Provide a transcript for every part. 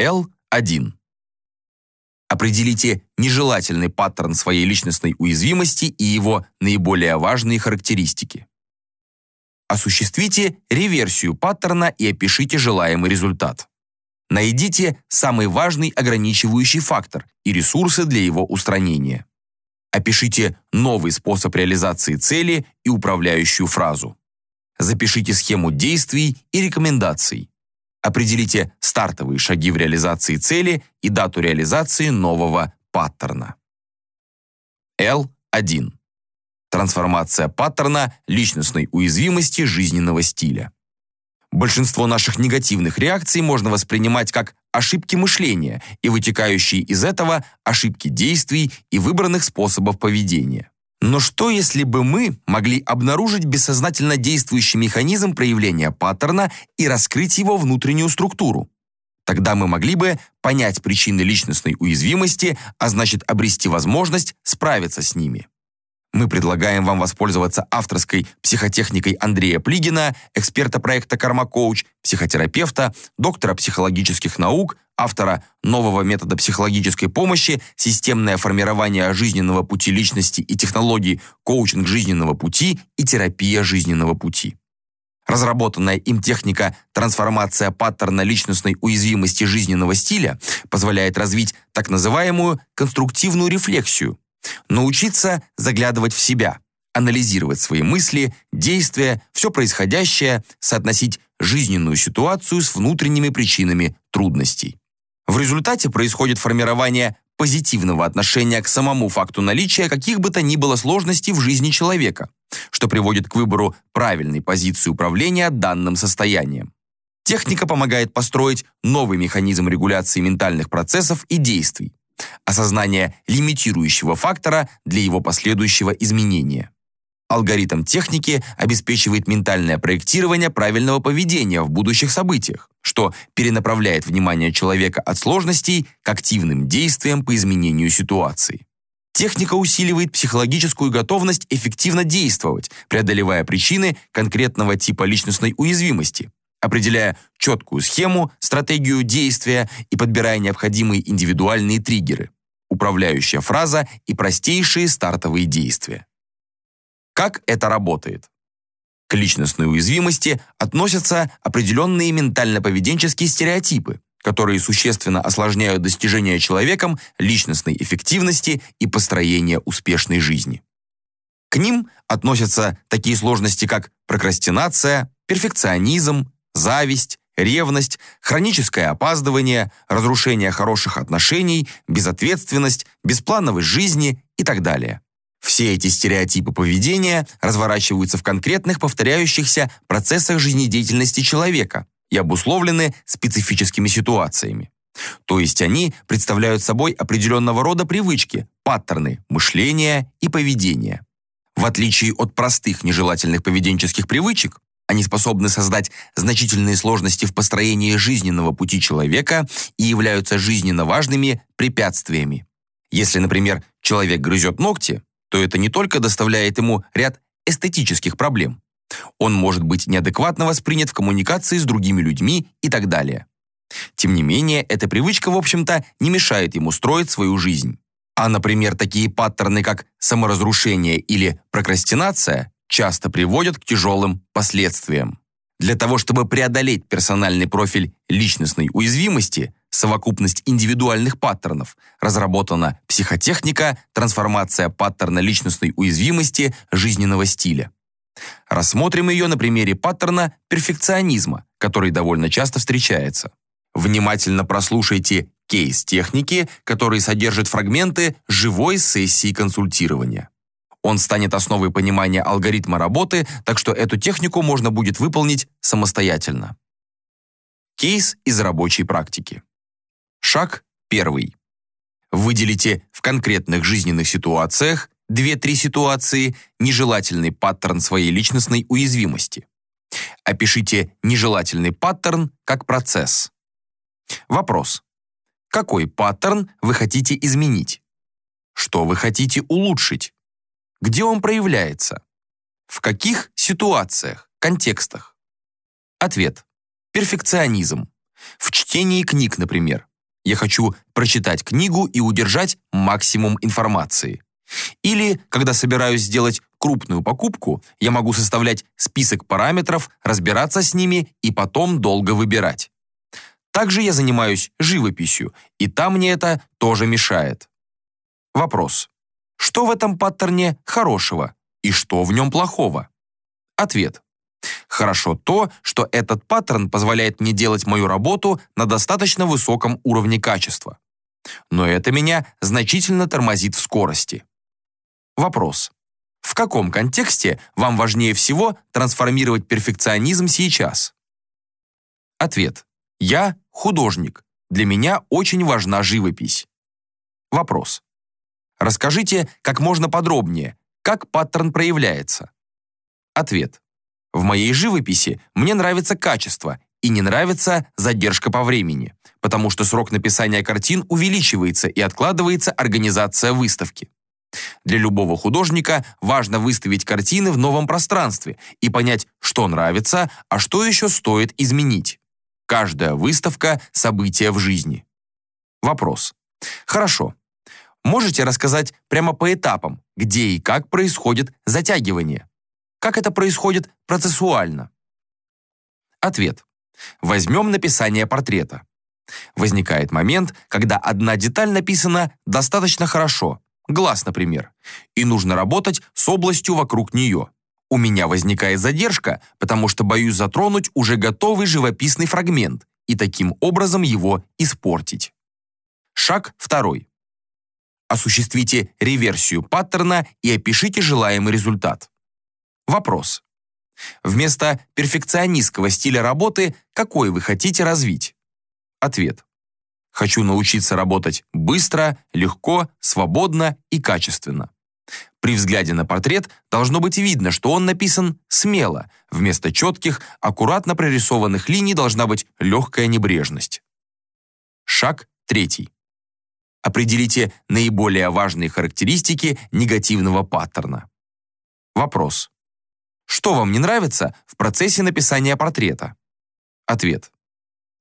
L1. Определите нежелательный паттерн своей личностной уязвимости и его наиболее важные характеристики. Осуществите реверсию паттерна и опишите желаемый результат. Найдите самый важный ограничивающий фактор и ресурсы для его устранения. Опишите новый способ реализации цели и управляющую фразу. Запишите схему действий и рекомендаций. Определите стартовые шаги в реализации цели и дату реализации нового паттерна. L1. Трансформация паттерна личностной уязвимости жизненного стиля. Большинство наших негативных реакций можно воспринимать как ошибки мышления и вытекающие из этого ошибки действий и выбранных способов поведения. Но что, если бы мы могли обнаружить бессознательно действующий механизм проявления паттерна и раскрыть его внутреннюю структуру? Тогда мы могли бы понять причины личностной уязвимости, а значит обрести возможность справиться с ними. Мы предлагаем вам воспользоваться авторской психотехникой Андрея Плигина, эксперта проекта «Карма-коуч», психотерапевта, доктора психологических наук, автора нового метода психологической помощи «Системное формирование жизненного пути личности и технологии коучинг жизненного пути и терапия жизненного пути». Разработанная им техника трансформация паттерна личностной уязвимости жизненного стиля позволяет развить так называемую конструктивную рефлексию, Научиться заглядывать в себя, анализировать свои мысли, действия, все происходящее, соотносить жизненную ситуацию с внутренними причинами трудностей. В результате происходит формирование позитивного отношения к самому факту наличия каких бы то ни было сложностей в жизни человека, что приводит к выбору правильной позиции управления данным состоянием. Техника помогает построить новый механизм регуляции ментальных процессов и действий, осознание лимитирующего фактора для его последующего изменения. Алгоритм техники обеспечивает ментальное проектирование правильного поведения в будущих событиях, что перенаправляет внимание человека от сложностей к активным действиям по изменению ситуации. Техника усиливает психологическую готовность эффективно действовать, преодолевая причины конкретного типа личностной уязвимости, определяя четкую схему, стратегию действия и подбирая необходимые индивидуальные триггеры, управляющая фраза и простейшие стартовые действия. Как это работает? К личностной уязвимости относятся определенные ментально-поведенческие стереотипы, которые существенно осложняют достижение человеком личностной эффективности и построение успешной жизни. К ним относятся такие сложности, как прокрастинация, перфекционизм, зависть, ревность, хроническое опаздывание, разрушение хороших отношений, безответственность, бесплановость жизни и так далее. Все эти стереотипы поведения разворачиваются в конкретных повторяющихся процессах жизнедеятельности человека и обусловлены специфическими ситуациями. То есть они представляют собой определенного рода привычки, паттерны мышления и поведения. В отличие от простых нежелательных поведенческих привычек, они способны создать значительные сложности в построении жизненного пути человека и являются жизненно важными препятствиями. Если, например, человек грызет ногти, то это не только доставляет ему ряд эстетических проблем. Он может быть неадекватно воспринят в коммуникации с другими людьми и так далее. Тем не менее, эта привычка, в общем-то, не мешает ему строить свою жизнь. А, например, такие паттерны, как саморазрушение или прокрастинация, часто приводят к тяжелым последствиям. Для того, чтобы преодолеть персональный профиль личностной уязвимости, совокупность индивидуальных паттернов, разработана психотехника «Трансформация паттерна личностной уязвимости жизненного стиля». Рассмотрим ее на примере паттерна перфекционизма, который довольно часто встречается. Внимательно прослушайте кейс техники, который содержит фрагменты живой сессии консультирования. Он станет основой понимания алгоритма работы, так что эту технику можно будет выполнить самостоятельно. Кейс из рабочей практики. Шаг первый. Выделите в конкретных жизненных ситуациях 2-3 ситуации нежелательный паттерн своей личностной уязвимости. Опишите нежелательный паттерн как процесс. Вопрос. Какой паттерн вы хотите изменить? Что вы хотите улучшить? Где он проявляется? В каких ситуациях, контекстах? Ответ. Перфекционизм. В чтении книг, например. Я хочу прочитать книгу и удержать максимум информации. Или, когда собираюсь сделать крупную покупку, я могу составлять список параметров, разбираться с ними и потом долго выбирать. Также я занимаюсь живописью, и там мне это тоже мешает. Вопрос. Что в этом паттерне хорошего и что в нем плохого? Ответ. Хорошо то, что этот паттерн позволяет мне делать мою работу на достаточно высоком уровне качества. Но это меня значительно тормозит в скорости. Вопрос. В каком контексте вам важнее всего трансформировать перфекционизм сейчас? Ответ. Я художник. Для меня очень важна живопись. Вопрос. Расскажите как можно подробнее, как паттерн проявляется. Ответ. В моей живописи мне нравится качество и не нравится задержка по времени, потому что срок написания картин увеличивается и откладывается организация выставки. Для любого художника важно выставить картины в новом пространстве и понять, что нравится, а что еще стоит изменить. Каждая выставка – событие в жизни. Вопрос. Хорошо. Можете рассказать прямо по этапам, где и как происходит затягивание? Как это происходит процессуально? Ответ. Возьмем написание портрета. Возникает момент, когда одна деталь написана достаточно хорошо, глаз, например, и нужно работать с областью вокруг нее. У меня возникает задержка, потому что боюсь затронуть уже готовый живописный фрагмент и таким образом его испортить. Шаг второй. Осуществите реверсию паттерна и опишите желаемый результат. Вопрос. Вместо перфекционистского стиля работы какой вы хотите развить? Ответ. Хочу научиться работать быстро, легко, свободно и качественно. При взгляде на портрет должно быть видно, что он написан смело. Вместо четких, аккуратно прорисованных линий должна быть легкая небрежность. Шаг третий. Определите наиболее важные характеристики негативного паттерна. Вопрос. Что вам не нравится в процессе написания портрета? Ответ.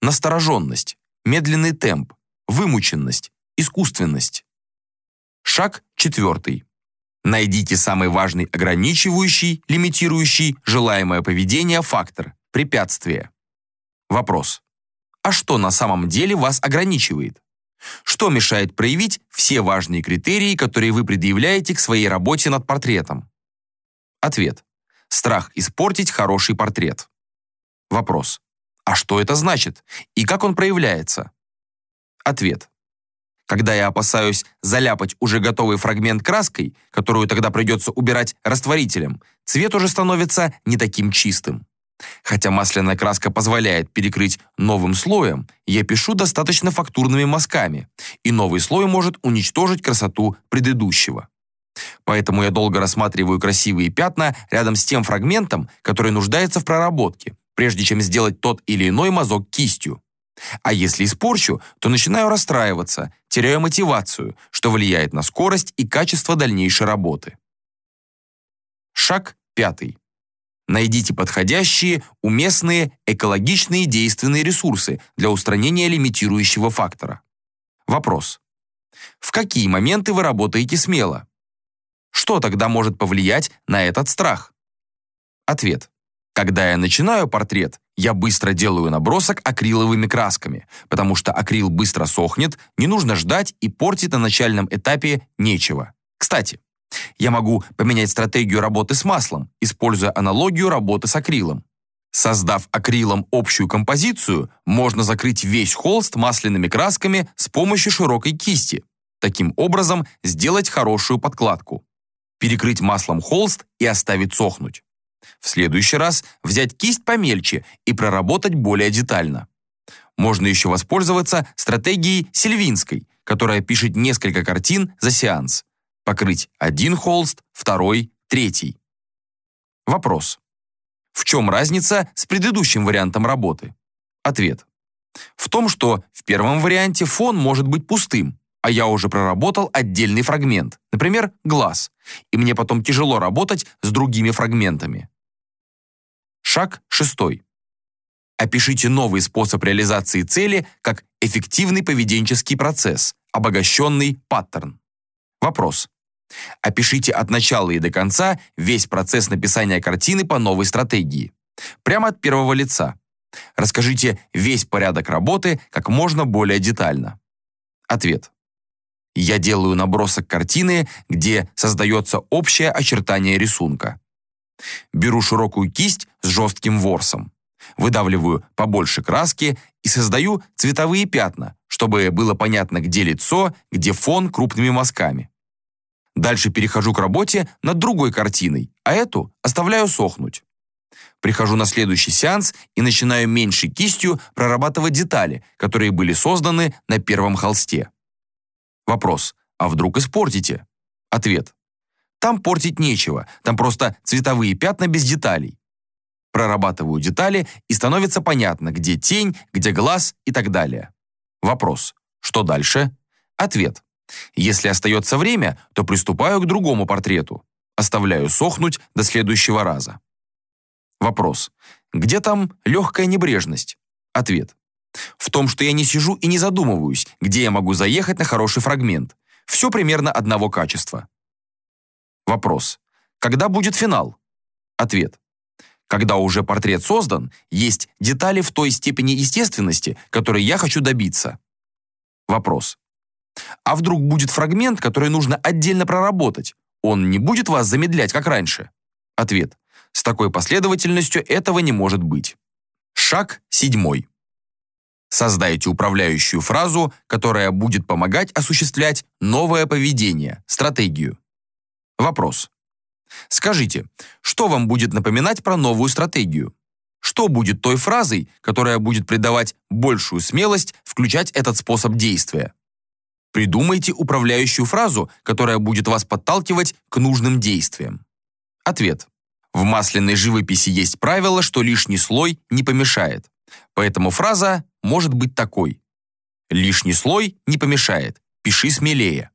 Настороженность, медленный темп, вымученность, искусственность. Шаг четвертый. Найдите самый важный ограничивающий, лимитирующий желаемое поведение фактор, препятствие. Вопрос. А что на самом деле вас ограничивает? Что мешает проявить все важные критерии, которые вы предъявляете к своей работе над портретом? Ответ. Страх испортить хороший портрет. Вопрос. А что это значит? И как он проявляется? Ответ. Когда я опасаюсь заляпать уже готовый фрагмент краской, которую тогда придется убирать растворителем, цвет уже становится не таким чистым. Хотя масляная краска позволяет перекрыть новым слоем, я пишу достаточно фактурными мазками, и новый слой может уничтожить красоту предыдущего. Поэтому я долго рассматриваю красивые пятна рядом с тем фрагментом, который нуждается в проработке, прежде чем сделать тот или иной мазок кистью. А если испорчу, то начинаю расстраиваться, теряю мотивацию, что влияет на скорость и качество дальнейшей работы. Шаг пятый. Найдите подходящие, уместные, экологичные действенные ресурсы для устранения лимитирующего фактора. Вопрос. В какие моменты вы работаете смело? Что тогда может повлиять на этот страх? Ответ. Когда я начинаю портрет, я быстро делаю набросок акриловыми красками, потому что акрил быстро сохнет, не нужно ждать и портить на начальном этапе нечего. Кстати, я могу поменять стратегию работы с маслом, используя аналогию работы с акрилом. Создав акрилом общую композицию, можно закрыть весь холст масляными красками с помощью широкой кисти. Таким образом, сделать хорошую подкладку перекрыть маслом холст и оставить сохнуть. В следующий раз взять кисть помельче и проработать более детально. Можно еще воспользоваться стратегией Сильвинской, которая пишет несколько картин за сеанс. Покрыть один холст, второй, третий. Вопрос. В чем разница с предыдущим вариантом работы? Ответ. В том, что в первом варианте фон может быть пустым, а я уже проработал отдельный фрагмент, например, глаз, и мне потом тяжело работать с другими фрагментами. Шаг шестой. Опишите новый способ реализации цели как эффективный поведенческий процесс, обогащенный паттерн. Вопрос. Опишите от начала и до конца весь процесс написания картины по новой стратегии. Прямо от первого лица. Расскажите весь порядок работы как можно более детально. Ответ. Я делаю набросок картины, где создается общее очертание рисунка. Беру широкую кисть с жестким ворсом. Выдавливаю побольше краски и создаю цветовые пятна, чтобы было понятно, где лицо, где фон крупными мазками. Дальше перехожу к работе над другой картиной, а эту оставляю сохнуть. Прихожу на следующий сеанс и начинаю меньшей кистью прорабатывать детали, которые были созданы на первом холсте. Вопрос. А вдруг испортите? Ответ. Там портить нечего, там просто цветовые пятна без деталей. Прорабатываю детали, и становится понятно, где тень, где глаз и так далее. Вопрос. Что дальше? Ответ. Если остается время, то приступаю к другому портрету. Оставляю сохнуть до следующего раза. Вопрос. Где там легкая небрежность? Ответ. В том, что я не сижу и не задумываюсь, где я могу заехать на хороший фрагмент. Все примерно одного качества. Вопрос. Когда будет финал? Ответ. Когда уже портрет создан, есть детали в той степени естественности, которой я хочу добиться. Вопрос. А вдруг будет фрагмент, который нужно отдельно проработать? Он не будет вас замедлять, как раньше? Ответ. С такой последовательностью этого не может быть. Шаг седьмой. Создайте управляющую фразу, которая будет помогать осуществлять новое поведение, стратегию. Вопрос. Скажите, что вам будет напоминать про новую стратегию? Что будет той фразой, которая будет придавать большую смелость включать этот способ действия? Придумайте управляющую фразу, которая будет вас подталкивать к нужным действиям. Ответ. В масляной живописи есть правило, что лишний слой не помешает. Поэтому фраза может быть такой. Лишний слой не помешает. Пиши смелее.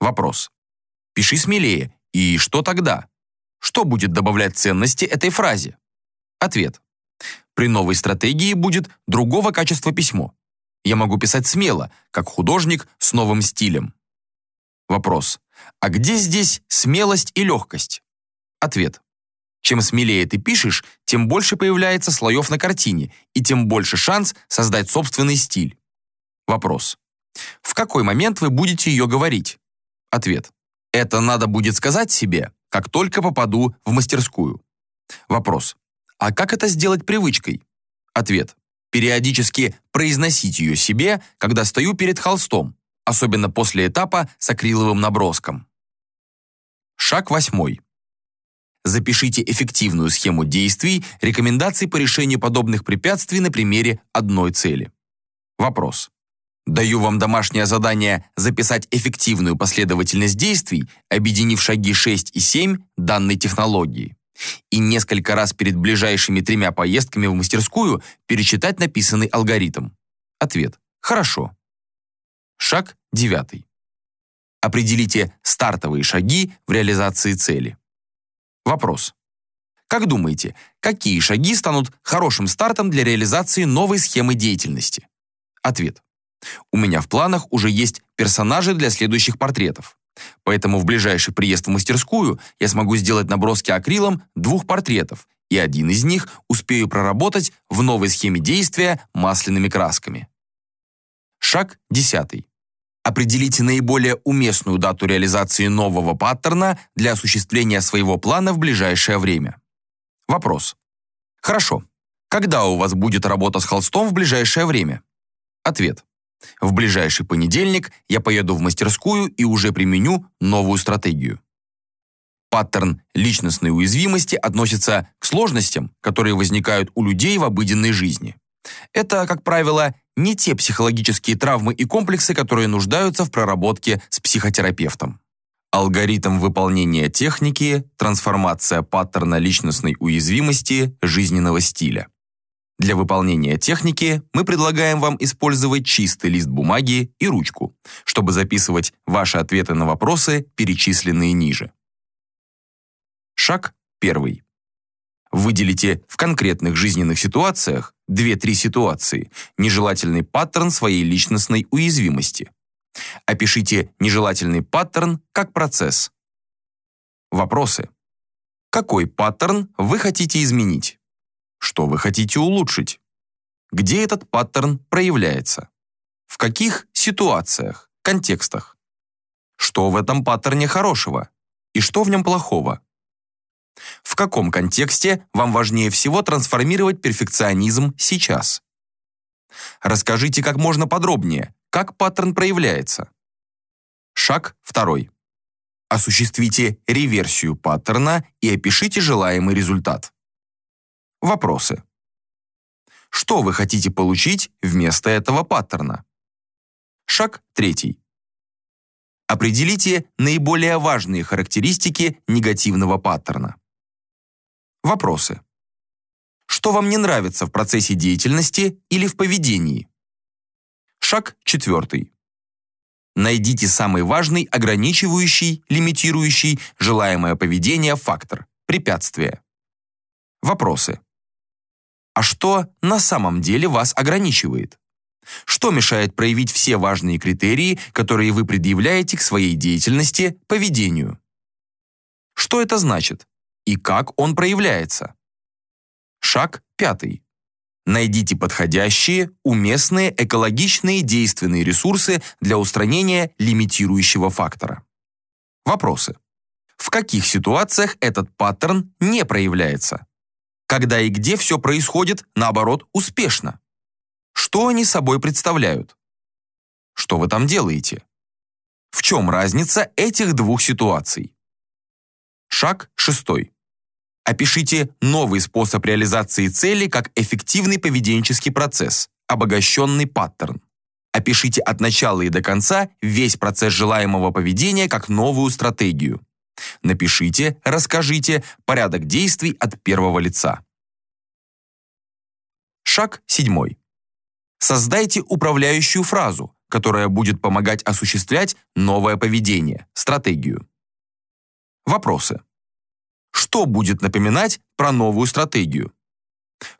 Вопрос. Пиши смелее. И что тогда? Что будет добавлять ценности этой фразе? Ответ. При новой стратегии будет другого качества письмо. Я могу писать смело, как художник с новым стилем. Вопрос. А где здесь смелость и легкость? Ответ. Чем смелее ты пишешь, тем больше появляется слоев на картине, и тем больше шанс создать собственный стиль. Вопрос. В какой момент вы будете ее говорить? Ответ. Это надо будет сказать себе, как только попаду в мастерскую. Вопрос. А как это сделать привычкой? Ответ периодически произносить ее себе, когда стою перед холстом, особенно после этапа с акриловым наброском. Шаг восьмой. Запишите эффективную схему действий, рекомендаций по решению подобных препятствий на примере одной цели. Вопрос. Даю вам домашнее задание записать эффективную последовательность действий, объединив шаги 6 и 7 данной технологии и несколько раз перед ближайшими тремя поездками в мастерскую перечитать написанный алгоритм? Ответ. Хорошо. Шаг девятый. Определите стартовые шаги в реализации цели. Вопрос. Как думаете, какие шаги станут хорошим стартом для реализации новой схемы деятельности? Ответ. У меня в планах уже есть персонажи для следующих портретов. Поэтому в ближайший приезд в мастерскую я смогу сделать наброски акрилом двух портретов, и один из них успею проработать в новой схеме действия масляными красками. Шаг 10. Определите наиболее уместную дату реализации нового паттерна для осуществления своего плана в ближайшее время. Вопрос. Хорошо. Когда у вас будет работа с холстом в ближайшее время? Ответ. В ближайший понедельник я поеду в мастерскую и уже применю новую стратегию. Паттерн личностной уязвимости относится к сложностям, которые возникают у людей в обыденной жизни. Это, как правило, не те психологические травмы и комплексы, которые нуждаются в проработке с психотерапевтом. Алгоритм выполнения техники, трансформация паттерна личностной уязвимости, жизненного стиля. Для выполнения техники мы предлагаем вам использовать чистый лист бумаги и ручку, чтобы записывать ваши ответы на вопросы, перечисленные ниже. Шаг первый. Выделите в конкретных жизненных ситуациях 2-3 ситуации, нежелательный паттерн своей личностной уязвимости. Опишите нежелательный паттерн как процесс. Вопросы. Какой паттерн вы хотите изменить? Что вы хотите улучшить? Где этот паттерн проявляется? В каких ситуациях, контекстах? Что в этом паттерне хорошего? И что в нем плохого? В каком контексте вам важнее всего трансформировать перфекционизм сейчас? Расскажите как можно подробнее, как паттерн проявляется. Шаг второй. Осуществите реверсию паттерна и опишите желаемый результат. Вопросы. Что вы хотите получить вместо этого паттерна? Шаг третий. Определите наиболее важные характеристики негативного паттерна. Вопросы. Что вам не нравится в процессе деятельности или в поведении? Шаг четвертый. Найдите самый важный ограничивающий, лимитирующий желаемое поведение фактор – препятствие. Вопросы. А что на самом деле вас ограничивает? Что мешает проявить все важные критерии, которые вы предъявляете к своей деятельности, поведению? Что это значит? И как он проявляется? Шаг пятый. Найдите подходящие, уместные, экологичные действенные ресурсы для устранения лимитирующего фактора. Вопросы. В каких ситуациях этот паттерн не проявляется? Когда и где все происходит, наоборот, успешно? Что они собой представляют? Что вы там делаете? В чем разница этих двух ситуаций? Шаг шестой. Опишите новый способ реализации цели как эффективный поведенческий процесс, обогащенный паттерн. Опишите от начала и до конца весь процесс желаемого поведения как новую стратегию. Напишите, расскажите порядок действий от первого лица. Шаг седьмой. Создайте управляющую фразу, которая будет помогать осуществлять новое поведение, стратегию. Вопросы. Что будет напоминать про новую стратегию?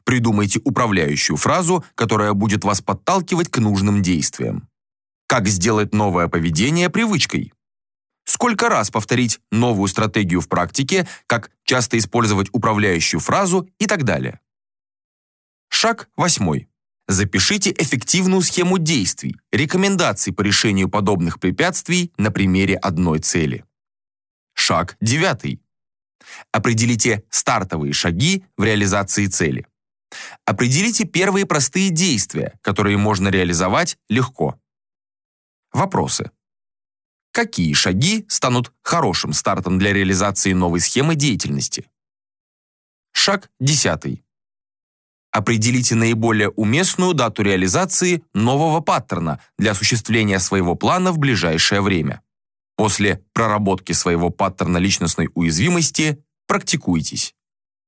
Придумайте управляющую фразу, которая будет вас подталкивать к нужным действиям. Как сделать новое поведение привычкой? Сколько раз повторить новую стратегию в практике, как часто использовать управляющую фразу и так далее. Шаг восьмой. Запишите эффективную схему действий, рекомендаций по решению подобных препятствий на примере одной цели. Шаг девятый. Определите стартовые шаги в реализации цели. Определите первые простые действия, которые можно реализовать легко. Вопросы. Какие шаги станут хорошим стартом для реализации новой схемы деятельности? Шаг 10. Определите наиболее уместную дату реализации нового паттерна для осуществления своего плана в ближайшее время. После проработки своего паттерна личностной уязвимости практикуйтесь.